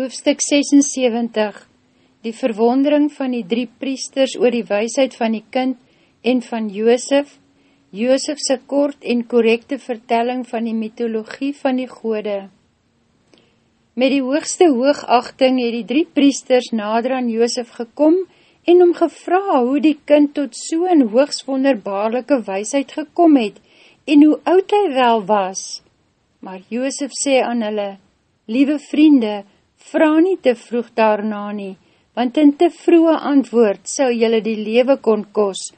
Hoofstuk 76 Die verwondering van die drie priesters oor die weisheid van die kind en van Joosef, Joosefse kort en korrekte vertelling van die mythologie van die gode. Met die hoogste hoogachting het die drie priesters nader aan Joosef gekom en om gevra hoe die kind tot so'n hoogst wonderbaarlike weisheid gekom het en hoe oud hy wel was. Maar Joosef sê aan hulle, Liewe vriende, vraag nie te vroeg daarna nie, want in te vroege antwoord sou jylle die lewe kon kos.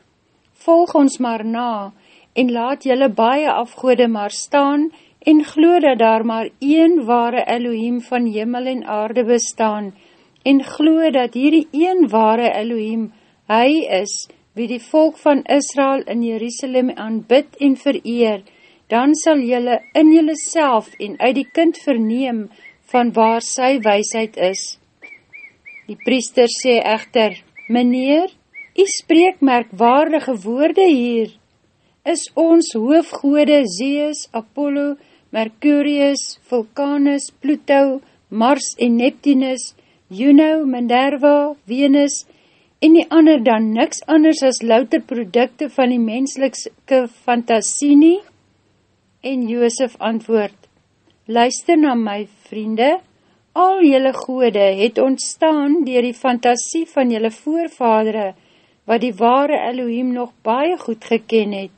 Volg ons maar na, en laat jylle baie afgoede maar staan, en glo dat daar maar een ware Elohim van jimmel en aarde bestaan, en glo dat hierdie een ware Elohim, hy is, wie die volk van Israel in Jerusalem aanbid en vereer, dan sal jylle in jylle self en uit die kind verneem van waar sy weisheid is. Die priester sê echter, Meneer, jy spreek merkwaardige woorde hier. Is ons hoofgode Zeus, Apollo, Mercurius, Vulcanus, Pluto, Mars en Neptunus, Juno, Minerva, Venus en die ander dan niks anders as louter producte van die menselike fantasie nie? En Joosef antwoord, Luister na my vriende, al jylle gode het ontstaan dier die fantasie van jylle voorvadere, wat die ware Elohim nog baie goed geken het.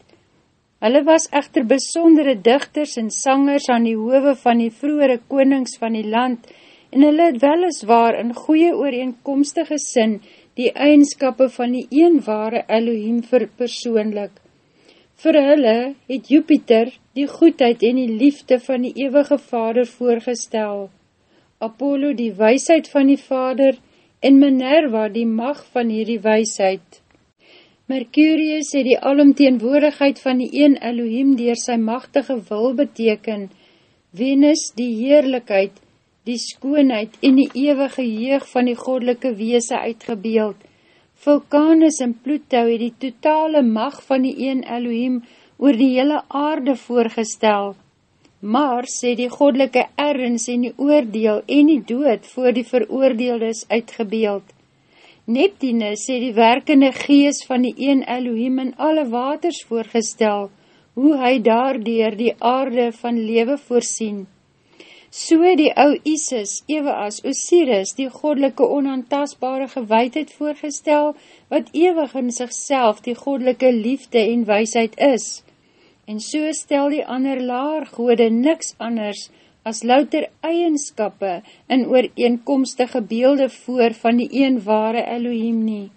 Hulle was echter besondere dichters en sangers aan die hove van die vroere konings van die land, en hulle het weliswaar in goeie ooreenkomstige sin die eigenskappe van die een ware Elohim verpersoonlik. Vir hulle het Jupiter die goedheid en die liefde van die eeuwige vader voorgestel, Apollo die weisheid van die vader en Minerva die mag van hierdie weisheid. Mercurius het die alomteenwoordigheid van die een Elohim dier sy machtige wil beteken, Venus die heerlijkheid, die skoonheid en die eeuwige jeug van die godelike weese uitgebeeld, Vulkanus en Pluto het die totale mag van die een Elohim oor die hele aarde voorgestel. Mars het die godelike ergens en die oordeel en die dood voor die veroordeeldes uitgebeeld. Neptunus het die werkende gees van die een Elohim in alle waters voorgestel, hoe hy daardier die aarde van lewe voorsien so die ou Isis, ewe as Osiris, die godelike onantasbare gewaadheid voorgestel, wat ewig in sigself die godelike liefde en weisheid is. En so stel die ander laar gode niks anders as louter eigenskappe in ooreenkomstige beelde voor van die een ware Elohim nie.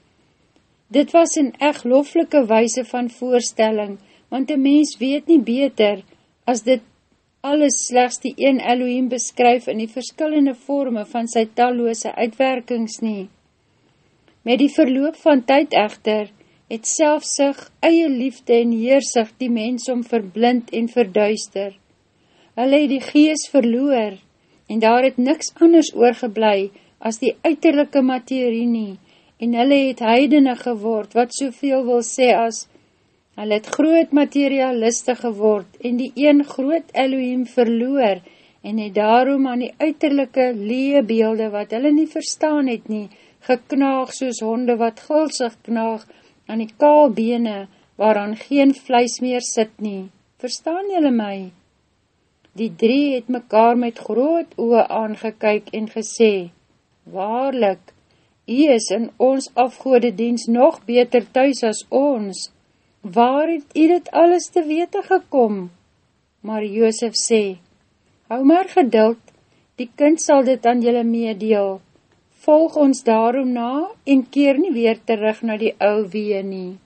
Dit was een echt loflike weise van voorstelling, want die mens weet nie beter as dit alles slechts die een Elohim beskryf in die verskillende vorme van sy talloose uitwerkings nie. Met die verloop van tyd echter, het selfsig, eie liefde en heersig die mens om verblind en verduister. Hulle het die gees verloor, en daar het niks anders oorgeblij as die uiterlijke materie nie, en hulle het heidene geword, wat soveel wil sê as, Hulle het groot materialiste geword en die een groot Elohim verloor en het daarom aan die uiterlijke leebeelde wat hulle nie verstaan het nie, geknaag soos honde wat gulsig knaag aan die kaalbene waaraan geen vleis meer sit nie. Verstaan julle my? Die drie het mekaar met groot oe aangekyk en gesê, Waarlik, hy is in ons afgoede diens nog beter thuis as ons, waar het u dit alles te wete gekom? Maar Joosef sê, hou maar geduld, die kind sal dit aan julle meedeel, volg ons daarom na en keer nie weer terug na die ou wee nie.